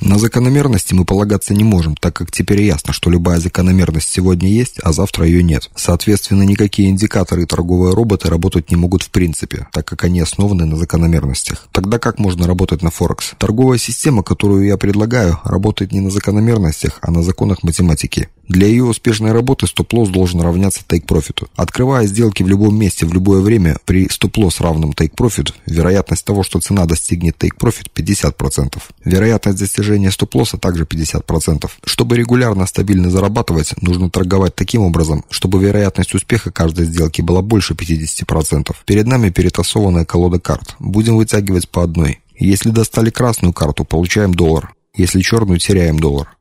На закономерности мы полагаться не можем, так как теперь ясно, что любая закономерность сегодня есть, а завтра ее нет. Соответственно, никакие индикаторы и торговые роботы работать не могут в принципе, так как они основаны на закономерностях. Тогда как можно работать на Форекс? Торговая система, которую я предлагаю, работает не на закономерностях, а на законах математики. Для ее успешной работы стоп-лосс должен равняться тейк-профиту. Открывая сделки в любом месте в любое время при стоп-лосс равном тейк-профит, вероятность того, что цена достигнет тейк-профит 50%. Вероятность достижения стоп-лосса также 50%. Чтобы регулярно стабильно зарабатывать, нужно торговать таким образом, чтобы вероятность успеха каждой сделки была больше 50%. Перед нами перетасованная колода карт. Будем вытягивать по одной. Если достали красную карту, получаем доллар. Если черную, теряем доллар.